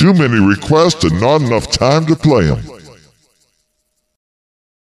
Too many requests and not enough time to play them.